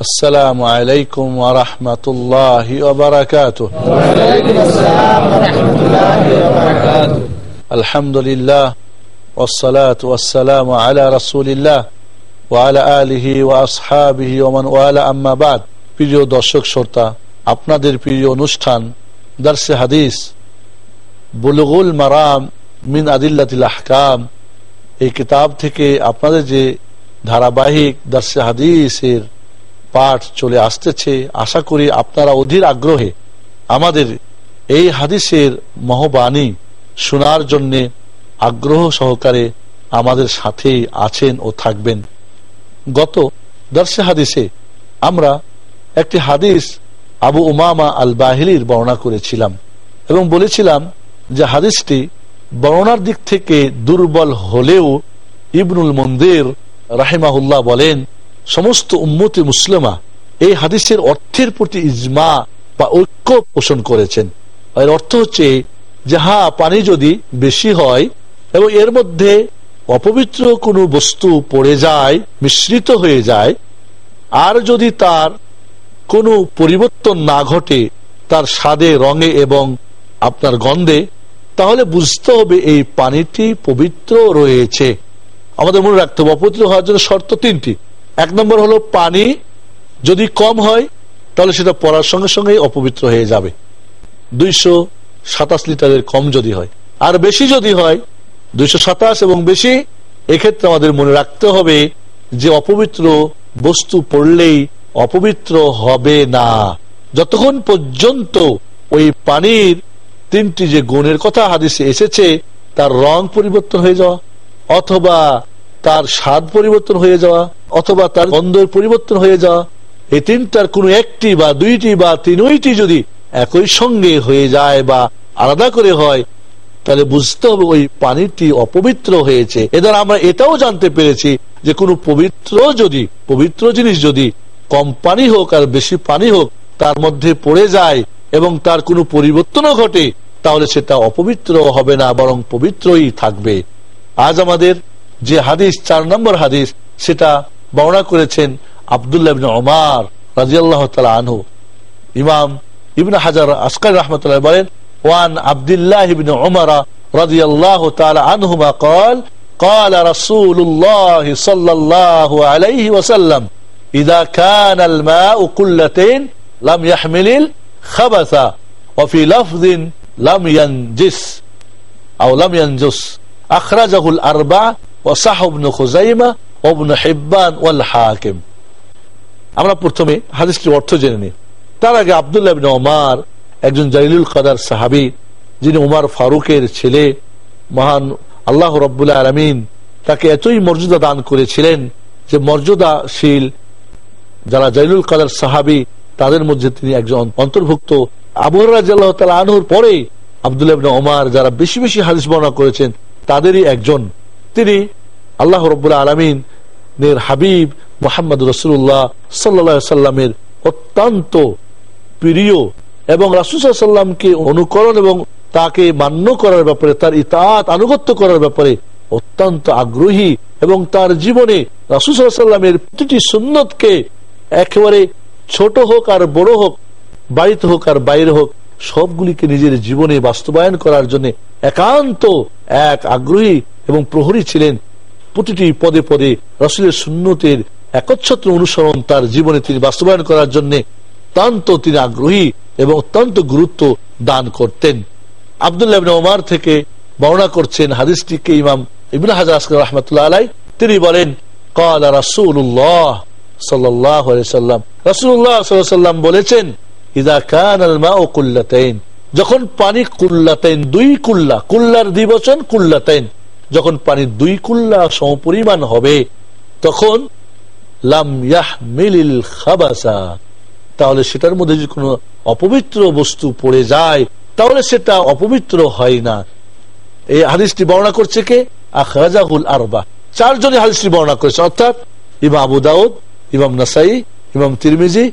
السلام عليكم ورحمة الله وبركاته وعليكم السلام ورحمة الله وبركاته الحمد لله والصلاة والسلام على رسول الله وعلى آله وأصحابه ومن والاه أما بعد প্রিয় দর্শক শ্রোতা আপনাদের প্রিয় অনুষ্ঠান দার্সে হাদিস বুলুগুল মারাম মিন আদিল্লাতিল আহকাম এই কিতাব থেকে আপনাদের যে ধারাবাহিক দার্সে হাদিসের পাঠ চলে আসতেছে। আশা করি আপনারা অধীর আগ্রহে আমাদের এই হাদিসের মহবাণী শোনার জন্য আগ্রহ সহকারে আমাদের সাথে আছেন ও থাকবেন। গত দর্শে হাদিসে আমরা একটি হাদিস আবু উমামা আল বাহিলির বর্ণনা করেছিলাম এবং বলেছিলাম যে হাদিসটি বর্ণনার দিক থেকে দুর্বল হলেও ইবনুল মন্দির রাহেমাহুল্লাহ বলেন সমস্ত উম্মতি মুসলিমা এই হাদিসের অর্থের প্রতি ইজমা বা ঐক্য পোষণ করেছেন। এর অর্থ হচ্ছে যে হ্যাঁ পানি যদি বেশি হয় এবং এর মধ্যে অপবিত্র কোনো বস্তু পড়ে যায়, মিশ্রিত হয়ে যায়, আর যদি তার কোনো পরিবর্তন না ঘটে, তার স্বাদে, রঙে এবং আপনার গন্ধে, তাহলে বুঝতে হবে এই পানিটি পবিত্র রয়েছে। আমাদের মনে রাখতে হবে, অপবিত্র হওয়ার জন্য শর্ত তিনটি। এক নম্বর হলো পানি যদি কম হয়, তাহলে সেটা পড়ার সঙ্গে সঙ্গে অপবিত্র হয়ে যাবে। দুইশো সাতাশ লিটারের কম যদি হয়। আর বেশি যদি হয়, দুইশো সাতাশ এবং বেশি, এক্ষেত্রে আমাদের মনে রাখতে হবে যে অপবিত্র বস্তু পড়লেই অপবিত্র হবে না। যতক্ষণ পর্যন্ত ওই পানির তিনটি যে গুণের কথা হাদিসে এসেছে, তার রং পরিবর্তন হয়ে যাওয়া, অথবা তার স্বাদ পরিবর্তন হয়ে যাওয়া অথবা তার গন্ধের পরিবর্তন হয়ে যাওয়া এই তিনটার কোনো একটি বা দুইটি বা তিনটি যদি একই সঙ্গে হয়ে যায় বা আলাদা করে হয়, তাহলে বুঝতে হবে ওই পানিটি অপবিত্র হয়েছে। এদের আমরা এটাও জানতে পেরেছি যে কোনো পবিত্র যদি, পবিত্র জিনিস যদি কম পানি হোক আর বেশি পানি হোক, তার মধ্যে পড়ে যায় এবং তার কোনো পরিবর্তনও ঘটে, তাহলে সেটা অপবিত্র হবে না, বরং পবিত্রই থাকবে। আজ আমাদের যে হাদিস চার নম্বর হাদিস সেটা বর্ণনা করেছেন আবদুল্লাহ ওমার রাজিয়াল্লাহ তালা আনহু ইমাম ইবন হাজার আসকার রহমতুল্লাহ বলেন ওয়ান আবদুল্লাহ ইবন ওমরা রাজিয়াল্লাহ তালা আনহুমা কল قال رسول الله صلى الله عليه وسلم إذا كان الماء قلتين لم يحمل الخبث وفي لفظ لم ينجس أو لم ينجس أخرجه আমরা প্রথমে হাদিসটির অর্থ জেনে নিই। তার আগে আবদুল্লাহ ওমার, একজন জালিলুল কাদার সাহাবি, যিনি উমার ফারুকের ছেলে, মহান আল্লাহ রব্বুল্লাহ আলমিন তাকে এতই মর্যাদা দান করেছিলেন যে মর্যাদাশীল যারা জাইলুল কাদার সাহাবি, তাদের মধ্যে তিনি একজন অন্তর্ভুক্ত। আবুর রাজিয়াল আনহুর পরে আবদুল্লাহ ওমার যারা বেশি বেশি হাদিস বর্ণনা করেছেন, তাদেরই একজন। তিনি আল্লাহ রব্বুল্লাহ আলমিন হাবিব মোহাম্মদ রসুল্লাহ সাল্লা সাল্লামের অত্যন্ত প্রিয় এবং রাসুসাল্লামকে অনুকরণ এবং তাকে মান্য করার ব্যাপারে, তার ইতাত আনুগত্য করার ব্যাপারে অত্যন্ত আগ্রহী এবং তার জীবনে রাসুসাল্লামের প্রতিটি সুন্নতকে একেবারে ছোট হোক আর বড় হোক, বাড়িতে হোক আর বাইরে হোক সবগুলিকে নিজের জীবনে বাস্তবায়ন করার জন্য একান্ত এক আগ্রহী এবং প্রহরী ছিলেন। প্রতিটি পদে পদে রসুলের সুন্নতের একচ্ছত্র অনুসরণ তার জীবনে তিনি বাস্তবায়ন করার জন্য অত্যন্ত তিনি আগ্রহী এবং অত্যন্ত গুরুত্ব দান করতেন। আবদুল্লাহ ওমার থেকে বর্ণনা করছেন হাদিসটিকে ইমাম ইবিন হাজার রহমতুল্লাহ আলাই তিনি বলেন, কাল রাসুল্লাহ সাল্লাহ সাল্লাম। রাসুল্লাহ সাল্লাম বলেছেন যখন পানি কুল্লাতাইন দুই কুল্লা, কুল্লার দ্বিবচন কুল্লাতাইন, যখন পানি দুই কুল্লা সমপরিমাণ হবে, তখন লাম ইয়াহমিল খাবাসা, তাহলে সেটার মধ্যে যদি কোনো অপবিত্র বস্তু পড়ে যায়, তাহলে সেটা অপবিত্র হয় না। এই হাদিসটি বর্ণনা করছে কে? আখরাজাহুল আরবা। চারজনই হাদিসটি বর্ণনা করেছে, অর্থাৎ ইমাম আবু দাউদ, ইমাম নাসাই, ইমাম তিরমিজি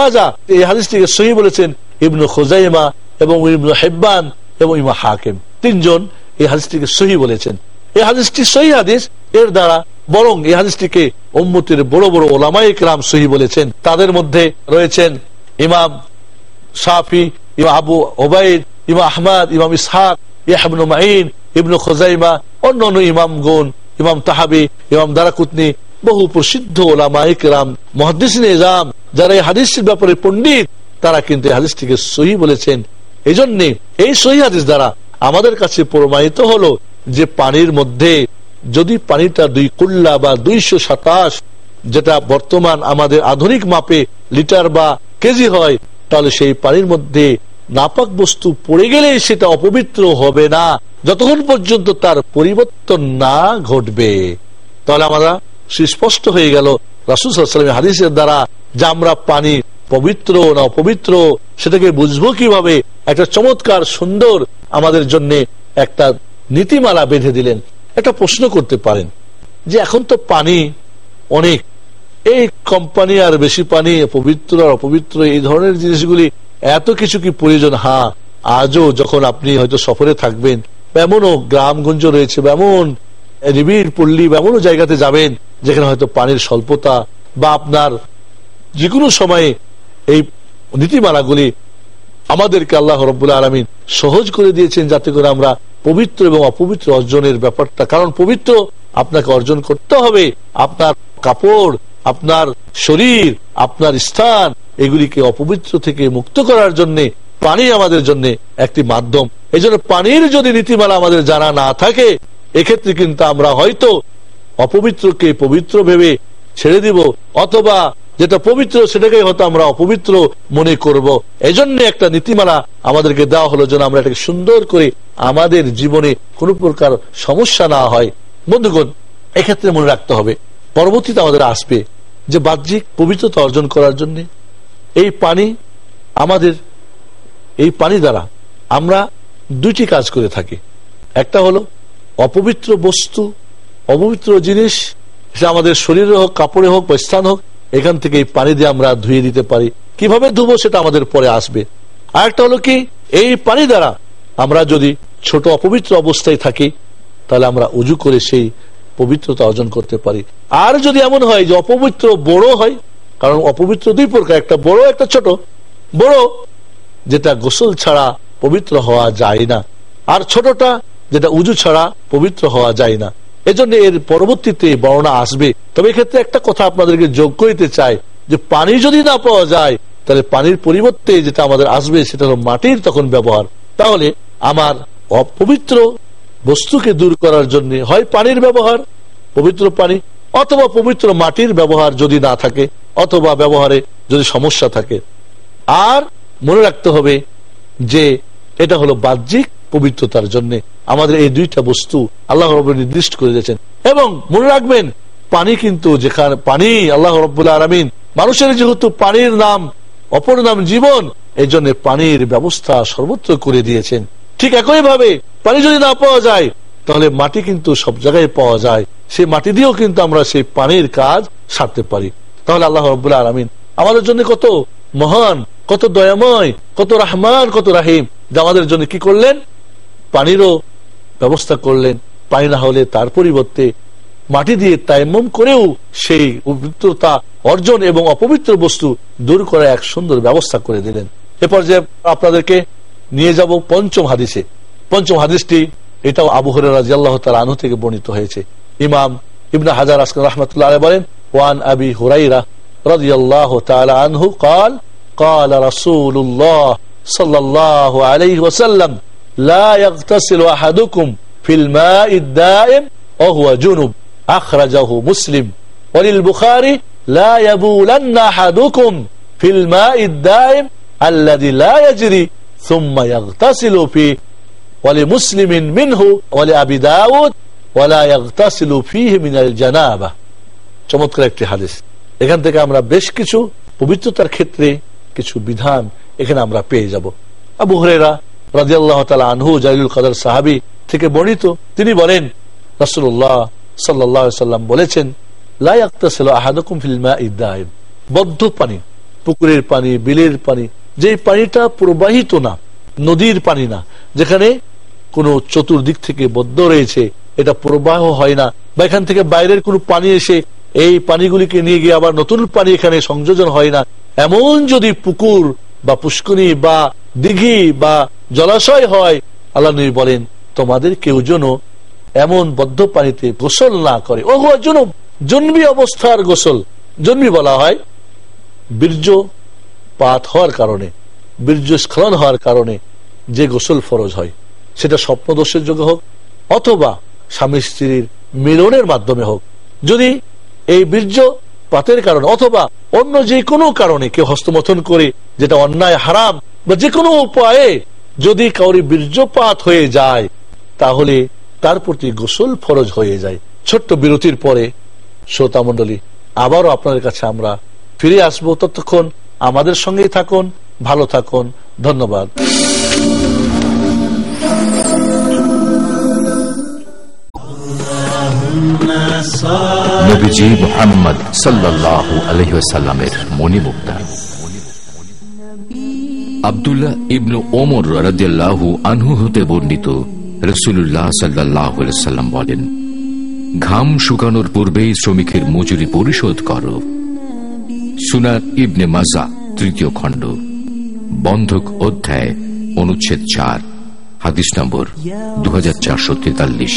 মাজা এই হাদিসটিকে সহি বলেছেন ইবনু খোজাইমা এবং ইবনু হেব্বান এবং ইমা হাকিম। তিনজন এই হাদিসটিকে সহি বলেছেন। এই হাদিসটি সহি হাদিস, এর দ্বারা বরং এই হাদিসটিকে বড় বড় ওলামাই সহি বলেছেন। তাদের মধ্যে রয়েছেন ইমাম সাফি ইমা আবু ওবায়দ ইমা আহমদ, ইমাম ইসহাক ইয়াহবনু মাইন ইবনু খোজাইমা অন্য অন্য ইমাম গুন ইমাম তাহাবি, ইমাম দারাকুতনি, বহু প্রসিদ্ধ ওলামাইক রাম মহাদিস নিজাম যারা এই হাদিসের ব্যাপারে পণ্ডিত, তারা কিন্তু এই হাদিসটিকে সহি বলেছেন। এই জন্যে এই সহি হাদিস দ্বারা আমাদের কাছে প্রমাণিত হলো যে পানির মধ্যে যদি পানিটা দুই কুল্লা বা দুইশো সাতাশ, যেটা বর্তমান আমাদের আধুনিক মাপে লিটার বা কেজি হয়, তাহলে সেই পানির মধ্যে নাপাক বস্তু পড়ে গেলে সেটা অপবিত্র হবে না। যতক্ষণ পর্যন্ত তার পরিবর্তন না ঘটবে। তাহলে আমরা সুস্পষ্ট হয়ে গেল রাসুল হাদিসের দ্বারা যে আমরা পানি পবিত্র না অপবিত্র, সেটাকে বুঝব কীভাবে? একটা চমৎকার, সুন্দর আমাদের জন্য একটা নীতিমালা বেঁধে দিলেন। একটা প্রশ্ন করতে পারেন যে এখন তো পানি অনেক। এই কোম্পানি আর বেশি পানি, পবিত্র আর অপবিত্র, এই ধরনের জিনিসগুলি এত কিছু কি প্রয়োজন? হা, আজও যখন আপনি হয়তো সফরে থাকবেন এমনও গ্রামগঞ্জ রয়েছে, বা এমন নিবিড় পল্লী বা এমনও জায়গাতে যাবেন, যেখানে হয়তো পানির স্বল্পতা বা আপনার যে কোনো সময়ে এই নীতিমালাগুলি আমাদেরকে আল্লাহ রব্বুল্লা আলমিন সহজ করে দিয়েছেন যাতে করে আমরা পবিত্র এবং অপবিত্র অর্জনের ব্যাপারটা, কারণ পবিত্র আপনাকে অর্জন করতে হবে। আপনার কাপড়, আপনার শরীর, আপনার স্থান, এগুলিকে অপবিত্র থেকে মুক্ত করার জন্য, পানি আমাদের জন্য একটি মাধ্যম। এই পানির যদি নীতিমালা আমাদের জানা না থাকে এক্ষেত্রে কিন্তু আমরা হয়তো অপবিত্রকে পবিত্র ভেবে ছেড়ে দিব, অথবা যেটা পবিত্র সেটাকে হয়তো আমরা অপবিত্র মনে করব। এজন্য একটা নীতিমালা আমাদেরকে দেওয়া হলো যেন আমরা এটাকে সুন্দর করে আমাদের জীবনে কোনো প্রকার সমস্যা না হয় বন্ধুগণ, এক্ষেত্রে মনে রাখতে হবে, পরবর্তীতে আমাদের আসবে যে বাহ্যিক পবিত্রতা অর্জন করার জন্য এই পানি আমাদের, এই পানি দ্বারা আমরা দুইটি কাজ করে থাকি একটা হলো অপবিত্র বস্তু, অপবিত্র জিনিস সে আমাদের শরীরে হোক কাপড়ে হোক বা স্থান হোক, এখান থেকে এই পানি দিয়ে আমরা ধুয়ে দিতে পারি। কীভাবে ধুবো সেটা আমাদের পরে আসবে। আর একটা হলো কি, এই পানি দ্বারা আমরা যদি ছোট অপবিত্র অবস্থায় থাকি, তাহলে আমরা উজু করে সেই পবিত্রতা অর্জন করতে পারি। আর যদি এমন হয় যে অপবিত্র বড় হয়, কারণ অপবিত্র দুই প্রকার, একটা বড়, একটা ছোট। বড়, যেটা গোসল ছাড়া পবিত্র হওয়া যায় না। আর ছোটটা যেটা উজু ছাড়া পবিত্র হওয়া যায় না। এজন্য এর পরবর্তীতে বর্ণনা আসবে। তবে এক্ষেত্রে একটা কথা আপনাদেরকে যোগ করিতে চাই, যে পানি যদি না পাওয়া যায়, তাহলে পানির পরিবর্তে যেটা আমাদের আসবে সেটা হলো মাটির তখন ব্যবহার। তাহলে আমার অপবিত্র বস্তুকে দূর করার জন্য হয় পানির ব্যবহার, পবিত্র পানি, অথবা পবিত্র মাটির ব্যবহার যদি না থাকে, অথবা ব্যবহারে যদি সমস্যা থাকে। আর মনে রাখতে হবে যে এটা হলো বাহ্যিক পবিত্রতার জন্য আমাদের এই দুইটা বস্তু আল্লাহ রব নির্দিষ্ট করে দিয়েছেন। এবং মনে রাখবেন, পানি কিন্তু যেখানে, পানি আল্লাহ রব্বুল্লাহ আলমিন, মানুষের যেহেতু পানির নাম, অপর নাম জীবন এই জন্য পানির ব্যবস্থা সর্বত্র করে দিয়েছেন। ঠিক একই ভাবে পানি যদি না পাওয়া যায়, তাহলে মাটি কিন্তু সব জায়গায় পাওয়া যায়। সেই মাটি দিয়েও কিন্তু আমরা সেই পানির কাজ সারতে পারি। তাহলে আল্লাহ রব্বুল্লাহ আলমিন আমাদের জন্য কত মহান, কত দয়াময়, কত রাহমান, কত রাহিম। যে আমাদের জন্য কি করলেন? পানিরও ব্যবস্থা করলেন পানি না হলে তার পরিবর্তে মাটি দিয়ে তাইমম করেও সেই পবিত্রতা অর্জন এবং অপবিত্র বস্তু দূর করার এক সুন্দর ব্যবস্থা করে দিলেন এরপর যে আপনাদেরকে নিয়ে যাব পঞ্চম হাদিসে পঞ্চম হাদিসটি এটাও আবহর রাজি আল্লাহ তার আনু থেকে বর্ণিত হয়েছে ইমাম ইবনা হাজার আসকান রহমতুল্লাহ বলেন ওয়ান আবি হুরাইরা رضي الله تعالى عنه قال قال رسول الله صلى الله عليه وسلم لا يغتسل أحدكم في الماء الدائم وهو جنب أخرجه مسلم وللبخاري لا يبولن أحدكم في الماء الدائم الذي لا يجري ثم يغتسل فيه ولمسلم منه ولأبي داود ولا يغتسل فيه من الجنابة চমৎকার একটি হাদিস এখান থেকে আমরা বেশ কিছু পবিত্রতার ক্ষেত্রে কিছু বিধান এখানে আমরা পেয়ে যাব আবু হরেরা রাজি আল্লাহ আনহু কাদার সাহাবি থেকে বর্ণিত। তিনি বলেন রাসুল্লাহ সাল্লাম বলেছেন বদ্ধ পানি, পুকুরের পানি, বিলের পানি যে পানিটা প্রবাহিত না, নদীর পানি না, যেখানে কোন চতুর্দিক থেকে বদ্ধ রয়েছে, এটা প্রবাহ হয় না, বা এখান থেকে বাইরের কোনো পানি এসে এই পানিগুলিকে নিয়ে গিয়ে আবার নতুন পানি এখানে সংযোজন হয় না, এমন যদি পুকুর বা পুষ্কনি বা দিঘি বা জলাশয় হয়, আল্লাহ নবী বলেন, তোমাদের কেউ যেন এমন বদ্ধ পানিতে গোসল না করে। ও যেন জন্মী অবস্থার গোসল। জন্মী বলা হয় বীর্য পাত হওয়ার কারণে, বীর্য স্খলন হওয়ার কারণে যে গোসল ফরজ হয়, সেটা স্বপ্নদোষের যোগে হোক অথবা স্বামী স্ত্রীর মিলনের মাধ্যমে হোক। যদি এই বীর্য পাতের কারণে অথবা অন্য যে কোনো কারণে কেউ হস্তমথন করে, যেটা অন্যায়, হারাম বা যে কোনো উপায়ে যদি কাউরি বীর্যপাত হয়ে যায়, তাহলে তার প্রতি গোসল ফরজ হয়ে যায়। ছোট্ট বিরতির পরে, শ্রোতা মন্ডলী আবারও আপনাদের কাছে আমরা ফিরে আসব। ততক্ষণ আমাদের সঙ্গেই থাকুন, ভালো থাকুন, ধন্যবাদ। নবীজি সাল্লাহ আলহিসাল্লামের মণিমুক্তা। আবদুল্লাহ ইবনু ওমর রাজিয়াল্লাহু আনহু হতে বর্ণিত রসুল্লাহ সাল্লাহ সাল্লাম বলেন, ঘাম শুকানোর পূর্বেই শ্রমিকের মজুরি পরিশোধ কর। সুনার ইবনে মাজা, তৃতীয় খণ্ড, বন্ধক অধ্যায় অনুচ্ছেদ চার, হাদিস নম্বর দু হাজার চারশো তেতাল্লিশ।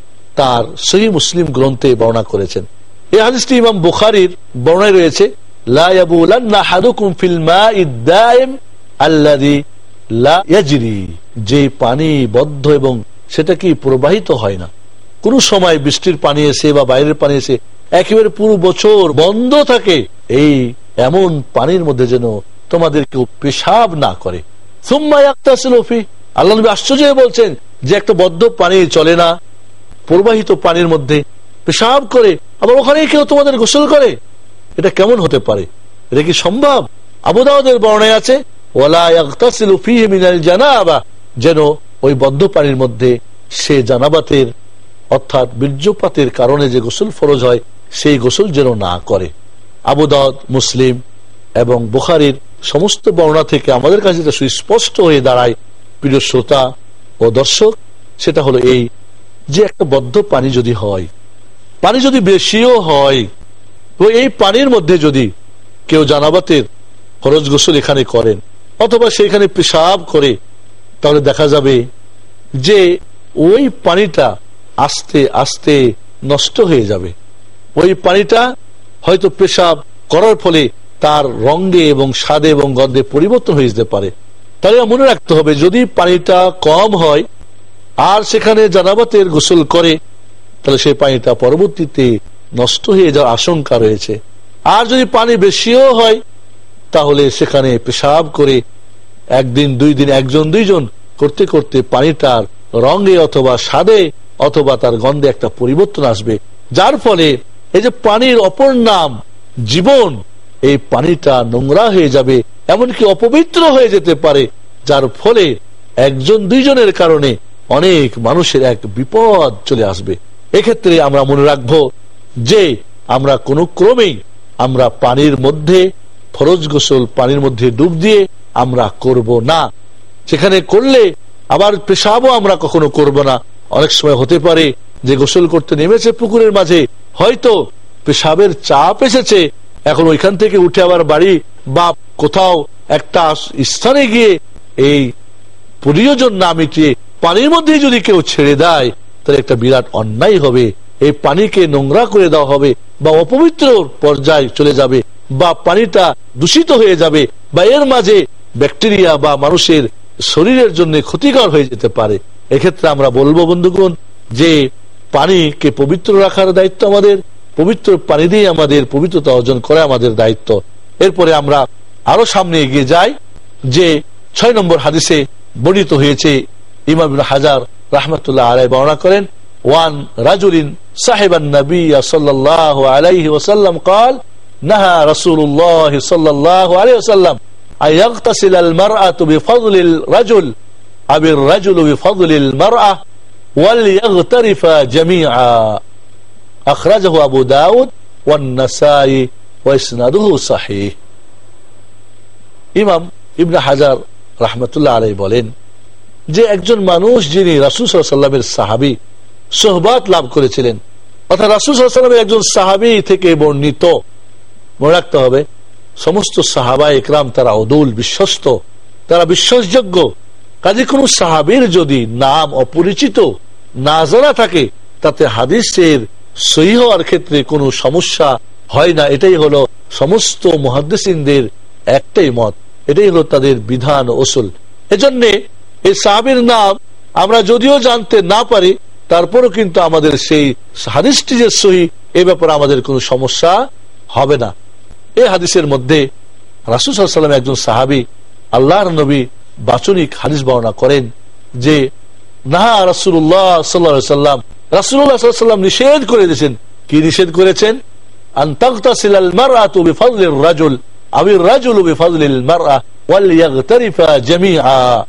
তার সহি মুসলিম গ্রন্থে বর্ণনা করেছেন। এই হাদিসটি ইমাম বুখারির বর্ণায় রয়েছে যে পানি বদ্ধ এবং সেটা কি প্রবাহিত হয় না। কোন সময় বৃষ্টির পানি এসে বা বাইরের পানি এসে একেবারে পুরো বছর বন্ধ থাকে, এই এমন পানির মধ্যে যেন তোমাদের কেউ পেশাব না করে। আল্লাহ নবী আশ্চর্য বলছেন যে একটা বদ্ধ পানি চলে না প্রবাহিত পানির মধ্যে পেশাব করে, আবার ওখানে কেউ তোমাদের গোসল করে? এটা কেমন হতে পারে? এটা কি সম্ভব? আবুদাওয়াদের বর্ণায় আছে যেন ওই বদ্ধ পানির মধ্যে সে জানাবাতের, অর্থাৎ বীর্যপাতের কারণে যে গোসল ফরজ হয়, সেই গোসল যেন না করে। আবুদাওয়াদ মুসলিম এবং বুখারির সমস্ত বর্ণা থেকে আমাদের কাছে সুস্পষ্ট হয়ে দাঁড়ায়, প্রিয় শ্রোতা ও দর্শক, সেটা হলো এই যে একটা বদ্ধ পানি যদি হয়, পানি যদি বেশিও হয়, তো এই পানির মধ্যে যদি কেউ জানাবাতের খরচ গোসল এখানে করেন, অথবা সেখানে পেশাব করে, তাহলে দেখা যাবে যে ওই পানিটা আস্তে আস্তে নষ্ট হয়ে যাবে। ওই পানিটা হয়তো পেশাব করার ফলে তার রঙে এবং স্বাদে এবং গন্ধে পরিবর্তন হয়ে যেতে পারে। তাহলে মনে রাখতে হবে, যদি পানিটা কম হয় আর সেখানে জানাবাতের গোসল করে, তাহলে সেই পানিটা পরবর্তীতে নষ্ট হয়ে যাওয়ার আশঙ্কা রয়েছে। আর যদি পানি বেশিও হয়, তাহলে সেখানে পেশাব করে একদিন, দুই দিন, একজন, দুইজন করতে করতে পানিটার রঙে অথবা স্বাদে অথবা তার গন্ধে একটা পরিবর্তন আসবে। যার ফলে এই যে পানির অপর নাম জীবন, এই পানিটা নোংরা হয়ে যাবে, এমনকি অপবিত্র হয়ে যেতে পারে, যার ফলে একজন, দুইজনের কারণে অনেক মানুষের এক বিপদ চলে আসবে। এক্ষেত্রে আমরা মনে রাখব যে আমরা কোনো ক্রমেই আমরা পানির মধ্যে, ফরজ গোসল পানির মধ্যে ডুব দিয়ে আমরা করব না। সেখানে করলে আবার পেশাবও আমরা কখনো করব না। অনেক সময় হতে পারে যে গোসল করতে নেমেছে পুকুরের মাঝে, হয়তো পেশাবের চাপ এসেছে। এখন ওইখান থেকে উঠে আবার বাড়ি বা কোথাও একটা স্থানে গিয়ে এই প্রয়োজন না মিটিয়ে পানির মধ্যে যদি কেউ ছেড়ে দেয়, তাহলে একটা বিরাট অন্যায় হবে। এই পানিকে নোংরা করে দেওয়া হবে বা অপবিত্র পর্যায়ে চলে যাবে বা পানিটা দূষিত হয়ে যাবে বা এর মাঝে ব্যাকটেরিয়া বা মানুষের শরীরের জন্য ক্ষতিকর হয়ে যেতে পারে। এক্ষেত্রে আমরা বলব, বন্ধুগণ, যে পানিকে পবিত্র রাখার দায়িত্ব আমাদের, পবিত্র পানি দিয়ে আমাদের পবিত্রতা অর্জন করা আমাদের দায়িত্ব। এরপরে আমরা আরও সামনে এগিয়ে যাই, যে ছয় নম্বর হাদিসে বর্ণিত হয়েছে ইমাম হাজার রাহমাতুল্লাহ আলাই বর্ণনা করেন ওয়ান রাজুলিন صاحب النبي صلى الله عليه وسلم قال نهى رسول الله صلى الله عليه وسلم أن يغتسل المرأة بفضل الرجل أو الرجل بفضل المرأة وليغترف جميعا أخرجه أبو داود والنسائي وإسناده صحيح ইমাম ইবনে হাজার রাহমাতুল্লাহ আলাই বলেন যে একজন মানুষ যিনি রাসুল সাল্লামের সাহাবি, সোহবাত লাভ করেছিলেন। অর্থাৎ রাসুল সাল্লামের একজন সাহাবি থেকে বর্ণিত। মনে রাখতে হবে, সমস্ত সাহাবা একরাম তারা অদুল, বিশ্বস্ত, তারা বিশ্বাসযোগ্য। কাজে কোন সাহাবির যদি নাম অপরিচিত না জানা থাকে, তাতে হাদিসের সহি হওয়ার ক্ষেত্রে কোনো সমস্যা হয় না। এটাই হলো সমস্ত মহাদ্দেসিনদের একটাই মত। এটাই হলো তাদের বিধান ওসুল এজন্য এই সাহাবির নাম আমরা যদিও জানতে না পারি, তারপরও কিন্তু আমাদের সেই হাদিসটি যে সহি, এ ব্যাপারে আমাদের কোনো সমস্যা হবে না। এই হাদিসের মধ্যে রাসুল সাল্লাম একজন সাহাবি আল্লাহর নবী বাচনিক হাদিস বর্ণনা করেন যে, নাহা রাসুল্লাহ সাল্লা সাল্লাম রাসুল্লাহ সাল্লাম নিষেধ করে দিয়েছেন। কি নিষেধ করেছেন? আবির রাজুল ইয়াগতারিফা জামিআ।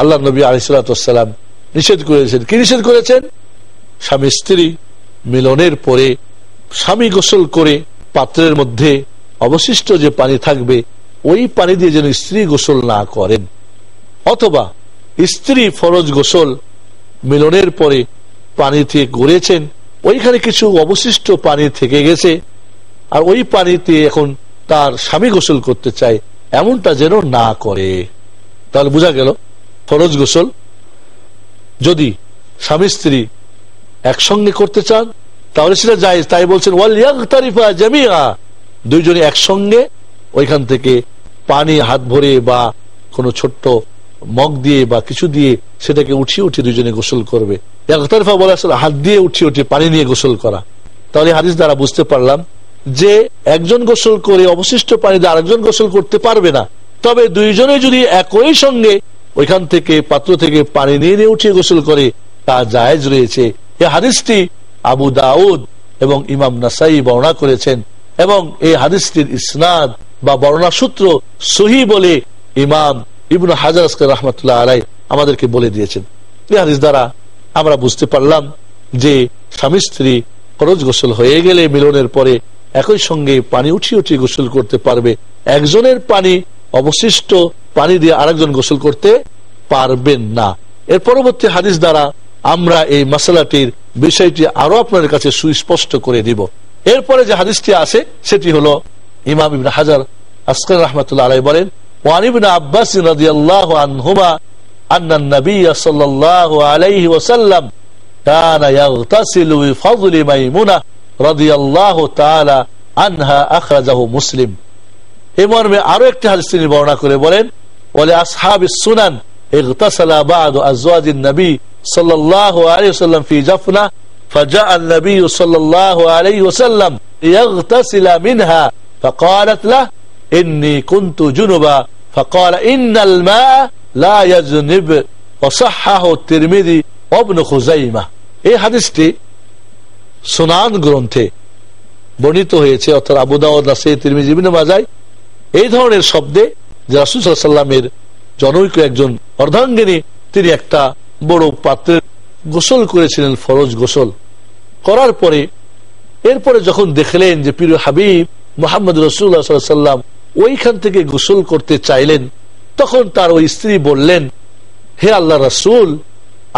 আল্লাহ নবী আলাইসালাম নিষেধ করেছেন। কি নিষেধ করেছেন? স্বামী স্ত্রী মিলনের পরে স্বামী গোসল করে পাত্রের মধ্যে অবশিষ্ট যে পানি থাকবে, ওই পানি দিয়ে যেন স্ত্রী গোসল না করেন। অথবা স্ত্রী ফরজ গোসল মিলনের পরে পানি থেকে গড়েছেন, ওইখানে কিছু অবশিষ্ট পানি থেকে গেছে, আর ওই পানিতে এখন তার স্বামী গোসল করতে চায়, এমনটা যেন না করে। তাহলে বোঝা গেল ফরজ গোসল। যদি স্বামী স্ত্রী একসঙ্গে করতে চান, তাহলে সেটা যায় তাই বলছেন দুইজনে একসঙ্গে ওইখান থেকে পানি, হাত ভরে বা কোনো ছোট্ট মগ দিয়ে বা কিছু দিয়ে সেটাকে উঠিয়ে উঠিয়ে দুইজনে গোসল করবে। একতারিফা বলে আসলে হাত দিয়ে উঠিয়ে উঠিয়ে পানি নিয়ে গোসল করা। তাহলে হাদিস দ্বারা বুঝতে পারলাম যে একজন গোসল করে অবশিষ্ট পানি দিয়ে আরেকজন গোসল করতে পারবে না। তবে দুইজনে যদি একই সঙ্গে ওইখান থেকে পাত্র থেকে পানি নিয়ে নিয়ে উঠিয়ে গোসল করে, তা জায়েজ রয়েছে। এই হাদিসটি আবু দাউদ এবং ইমাম নাসাই বর্ণনা করেছেন এবং এই হাদিসটির ইসনাদ বা বর্ণনা সূত্র সহি বলে ইমাম ইবনু হাজার রহমতুল্লাহ আলাই আমাদেরকে বলে দিয়েছেন। এই হাদিস দ্বারা আমরা বুঝতে পারলাম যে স্বামী স্ত্রী খরচ গোসল হয়ে গেলে মিলনের পরে একই সঙ্গে পানি উঠিয়ে উঠিয়ে গোসল করতে পারবে। একজনের পানি অবশিষ্ট পানি দিয়ে আরেকজন গোসল করতে পারবেন না। এর পরবর্তী হাদিস দ্বারা আমরা এই মশলাটির বিষয়টি আরও আপনাদের কাছে সুস্পষ্ট করে দিব। এরপরে যে হাদিসটি আছে, সেটি হলো ইমাম ইবিন হাজার আসকর রহমতুল্লাহ আলাই বলেন আরও একটি হাদিস তিনি বর্ণনা করে বলেন বলে আসহাব সুনান اغتسل بعض ازواج النبي صلى الله عليه وسلم في جفنه فجاء النبي صلى الله عليه وسلم يغتسل منها فقالت له إني كنت جنبا فقال إن الماء لا يجنب وصحه الترمذي وابن خزيمة এই হাদিসটি সুনান গ্রন্থে বর্ণিত হয়েছে অর্থাৎ আবুদাউদ রাসে তিরমিজি বিভিন্ন মাজায় এই ধরনের শব্দে যে রাসুল সাল্লামের জনৈক একজন অর্ধাঙ্গিনী, তিনি একটা বড় পাত্রের গোসল করেছিলেন, ফরজ গোসল। করার পরে, এরপরে যখন দেখলেন যে প্রিয় হাবিব মোহাম্মদ রসুল্লাহাম ওইখান থেকে গোসল করতে চাইলেন, তখন তার ওই স্ত্রী বললেন, হে আল্লাহ রসুল,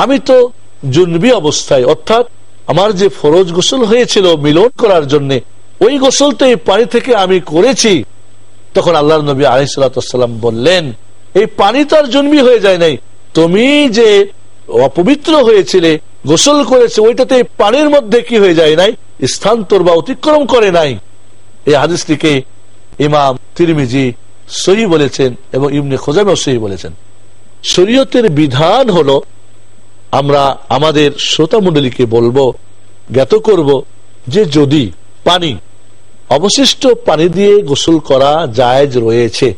আমি তো জুনবি অবস্থায়, অর্থাৎ আমার যে ফরজ গোসল হয়েছিল মিলন করার জন্য, ওই গোসল তো এই পানি থেকে আমি করেছি তখন আল্লাহ নবী আলিসাল্লাম বললেন, এই পানি তো আর জন্মি হয়ে যায় নাই। তুমি যে অপবিত্র হয়েছিলে, গোসল করেছে, ওইটাতে পানির মধ্যে কি হয়ে যায় নাই? স্থান্তর বা অতিক্রম করে নাই। এই হাদিসটিকে ইমাম তিরমিজি সহি বলেছেন এবং ইমনি খোজামে সহি বলেছেন। শরীয়তের বিধান হলো, আমরা আমাদের শ্রোতা মন্ডলীকে বলব, জ্ঞাত করব যে যদি পানি অবশিষ্ট পানি দিয়ে গোসল করা জায়জ রয়েছে।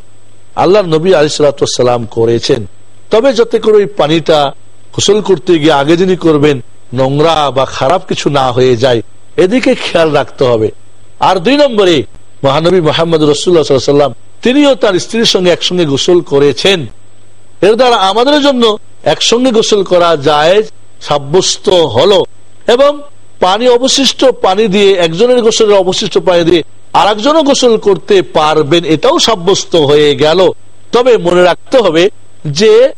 আল্লাহ নবী আলিসাল্লাম করেছেন। তবে যাতে করে ওই পানিটা গোসল করতে গিয়ে আগে যিনি করবেন, নোংরা বা খারাপ কিছু না হয়ে যায়। এদিকে খেয়াল রাখতে হবে। আর দুই নম্বরে, মহানবী মোহাম্মদ রসুল্লাহাম তিনিও তার স্ত্রীর সঙ্গে একসঙ্গে গোসল করেছেন। এর দ্বারা আমাদের জন্য একসঙ্গে গোসল করা যায় সাব্যস্ত হলো। এবং পানি অবশিষ্ট, পানি দিয়ে একজনের গোসলের অবশিষ্ট পানি দিয়ে আর একজনও গোসল করতে পারবেন, এটাও সাব্যস্ত হয়ে গেল। তবে মনে রাখতে হবে যে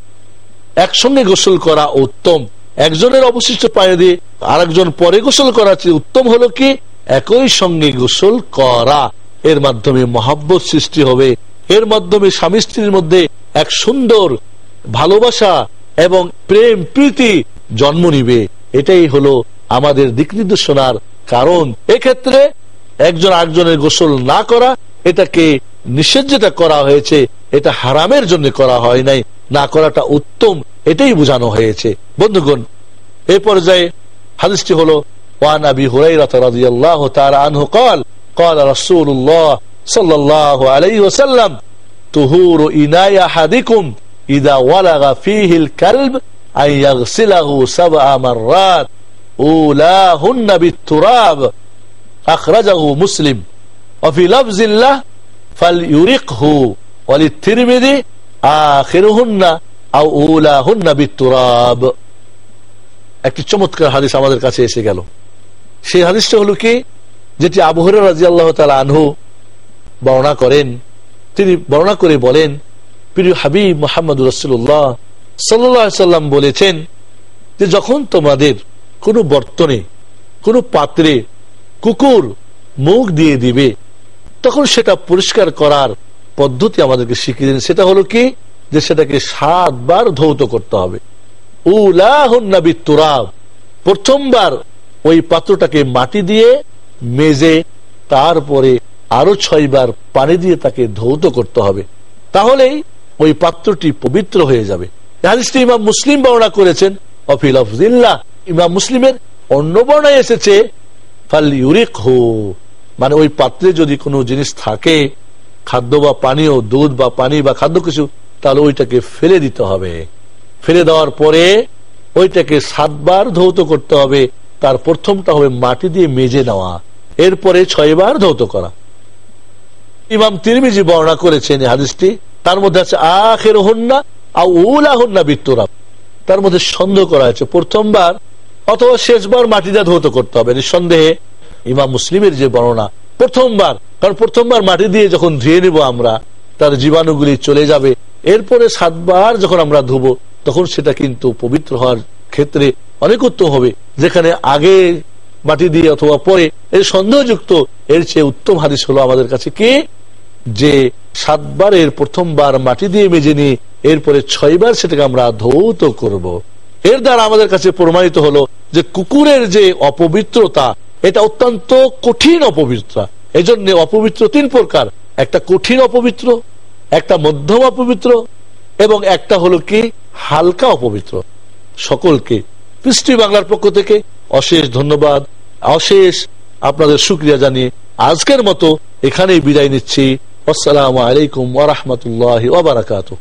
একসঙ্গে গোসল করা উত্তম। একজনের অবশিষ্ট পানি দিয়ে আরেকজন পরে গোসল করা উত্তম হলো কি? একই সঙ্গে গোসল করা। এর মাধ্যমে মহাব্বত সৃষ্টি হবে। এর মাধ্যমে স্বামী স্ত্রীর মধ্যে এক সুন্দর ভালোবাসা এবং প্রেম প্রীতি জন্ম নিবে। এটাই হলো আমাদের দিক নির্দেশনার কারণ এক্ষেত্রে একজন আরেকজনের গোসল না করা এটাকে নিষেধ যেটা করা হয়েছে এটা হারামের জন্য করা হয় নাই না করাটা উত্তম এটাই বোঝানো হয়েছে বন্ধুগণ এই পর্যায়ে হাদিসটি হলো ওয়ান আবি হুরাইরাহ রাদিয়াল্লাহু তাআলা আনহু قال قال رسول الله صلى الله عليه وسلم طهور إناء أحدكم إذا ولغ فيه الكلب أن يغسله سبع مرات أولاهن بالتراب أخرجه مسلم وفي لفظ الله فليرقه وللترمذي آخرهن أو أولاهن بالتراب একটি চমৎকার হাদিস আমাদের কাছে এসে গেল সেই হাদিসটা হলো কি যেটি আবহর রাজি আল্লাহ তালা আনহু বর্ণনা করেন তিনি বর্ণনা করে বলেন প্রিয় হাবিব মোহাম্মদ রসুল্লাহ সাল্লাম বলেছেন যে যখন তোমাদের কোনো বর্তনে, কোনো পাত্রে কুকুর মুখ দিয়ে দিবে, তখন সেটা পরিষ্কার করার পদ্ধতি আমাদেরকে শিখিয়ে দিন সেটা হলো কি? যে সেটাকে সাতবার ধৌত করতে হবে। প্রথমবার ওই পাত্রটাকে মাটি দিয়ে মেজে, তারপরে আরও ছয়বার পানি দিয়ে তাকে ধৌত করতে হবে। তাহলেই ওই পাত্রটি পবিত্র হয়ে যাবে। মুসলিম বর্ণনা করেছেন, অফিল অফজিল্লা ইমাম মুসলিমের অন্য বর্ণায় এসেছে মানে ওই পাত্রে যদি কোনো জিনিস থাকে, খাদ্য বা পানীয়, দুধ বা পানি বা খাদ্য কিছু, তাহলে ওইটাকে ফেলে দিতে হবে। ফেলে দেওয়ার পরে ওইটাকে সাতবার ধৌত করতে হবে। তার প্রথমটা হবে মাটি দিয়ে মেজে নেওয়া। এরপরে ছয়বার ধৌত করা। ইমাম তিরমিজি বর্ণনা করেছেন হাদিসটি। তার মধ্যে আছে আখের হন্না আর উলা হন্না বিত্তরা তার মধ্যে সন্দেহ করা হয়েছে। প্রথমবার অথবা শেষবার মাটি দিয়ে ধৌত করতে হবে। নিঃসন্দেহে ইমাম মুসলিমের যে বর্ণনা, প্রথমবার, কারণ প্রথমবার মাটি দিয়ে যখন ধুয়ে নেব আমরা, তার জীবাণুগুলি চলে যাবে। এরপরে সাতবার যখন আমরা ধুবো, তখন সেটা কিন্তু পবিত্র হওয়ার ক্ষেত্রে অনেক উত্তম হবে। যেখানে আগে মাটি দিয়ে অথবা পরে এর সন্দেহযুক্ত, এর চেয়ে উত্তম হাদিস হলো আমাদের কাছে কি? যে সাতবার এর প্রথমবার মাটি দিয়ে মেজে নিয়ে, এরপরে ছয়বার সেটাকে আমরা ধৌত করব। এর দ্বারা আমাদের কাছে প্রমাণিত হলো যে কুকুরের যে অপবিত্রতা, এটা অত্যন্ত কঠিন অপবিত্র এই জন্য অপবিত্র তিন প্রকার। একটা কঠিন অপবিত্র, একটা মধ্যম অপবিত্র, এবং একটা হলো কি? হালকা অপবিত্র। সকলকে, পৃষ্টি বাংলার পক্ষ থেকে অশেষ ধন্যবাদ। অশেষ আপনাদের সুক্রিয়া জানিয়ে আজকের মতো এখানেই বিদায় নিচ্ছি। আসসালামু আলাইকুম ওরহমতুল্লাহ ওবরাকাতু